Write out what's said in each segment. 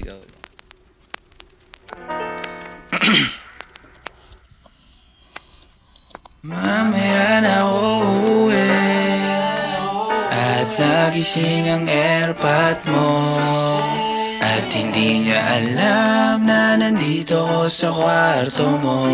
Ikaw. Mamaya na uuwi At nagising ang airpot mo At hindi niya alam na nandito ko sa kwarto mo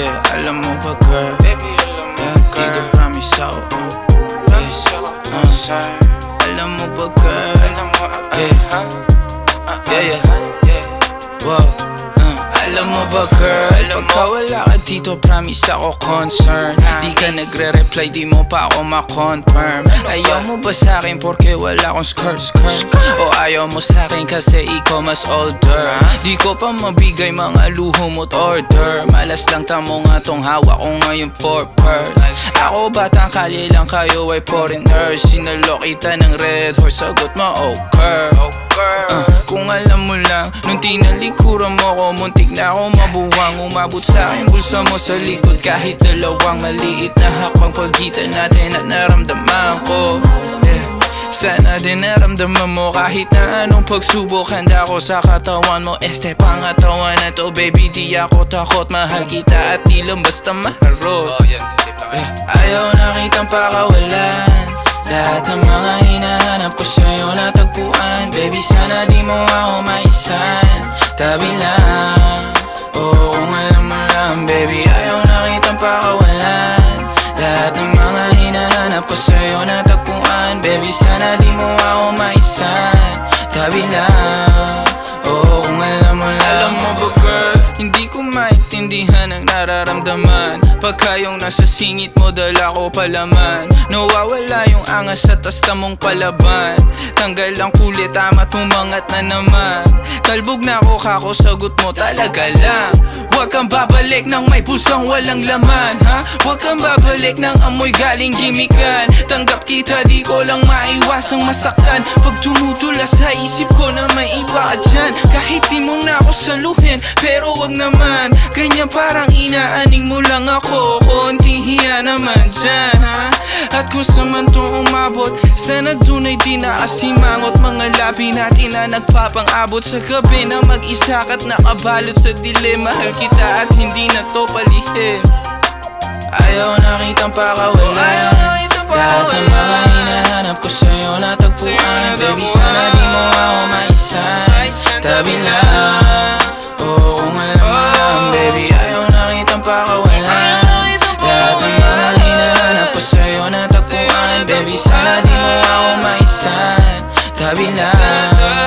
yeah, alam mo ba girl? Yeah, dito promise ako uh, uh, Alam mo ba girl? Yeah, yeah, yeah. Wow, uh, alam mo ba girl? Pagka wala ka dito, promise ako concern. Di ka nagre-reply, di mo pa ako ma-confirm. Ayaw mo ba sa'kin porque wala akong skirt skirt? O ayaw mo sa'kin kasi ikaw mas older? Di ko pa mabigay mga luho mo't order. Malas lang tamo nga tong hawak ko ngayon for purse. Ako batang kalye lang kayo ay foreigner. Sinalo kita ng red horse, sagot mo okay Uh, kung alam mo lang, nung tinalikuran mo ko Muntik na ako mabuwang Umabot sa akin bulsa mo sa likod. Kahit dalawang maliit na hakbang Pagitan natin at naramdaman ko. Yeah. Sana din naramdaman mo kahit na anong pagsubok. Handa ko sa katawan mo Este pangatawan na to baby. Di ako takot mahal kita at di lang basta maharot. Ayaw na kitang pakawalan. Lahat ng mga hinahanap ko sa'yo natagpuan. Baby sana di mo ako maisan. Tabi lang Lahat ng mga hinahanap ko sa'yo natagpuan Baby sana di mo ako maisan. Tabi lang Oo kung alam mo lang Alam mo ba girl Hindi ko maintindihan ang nararamdaman. Pagka yung nasa singit mo dala ko palaman. Nawawala yung angas sa tasta mong palaban. Tanggal ang kulit tama't umangat na naman. Talbog na ako kako sagot mo talaga lang Huwag kang babalik ng may pusang walang laman ha? Huwag kang babalik ng amoy galing gimikan. Tanggap kita di ko lang maiwasang masaktan. Pag tumutula sa isip ko na may iba dyan Kahit di mo na ako saluhin Pero wag naman. Ganyan parang inaaning mo lang ako Konting hiya naman dyan ha? At kung sa man to umabot Sana dun ay di nakasimangot Mga labi natin na nagpapang-abot Sa gabi na mag-isa ka't nakabalot sa dilim Mahal kita at hindi na to palihim Ayaw na kitang pakawalan Lahat ng mga hinahanap ko sa'yo natagpuan. Baby sana di mo ako maisan. Tabi lang. Oo kung alam mo lang Baby ayaw na kitang pakawalan Lahat ng mga hinahanap ko sa'yo natagpuan. Baby sana di mo ako maisan. Tabi lang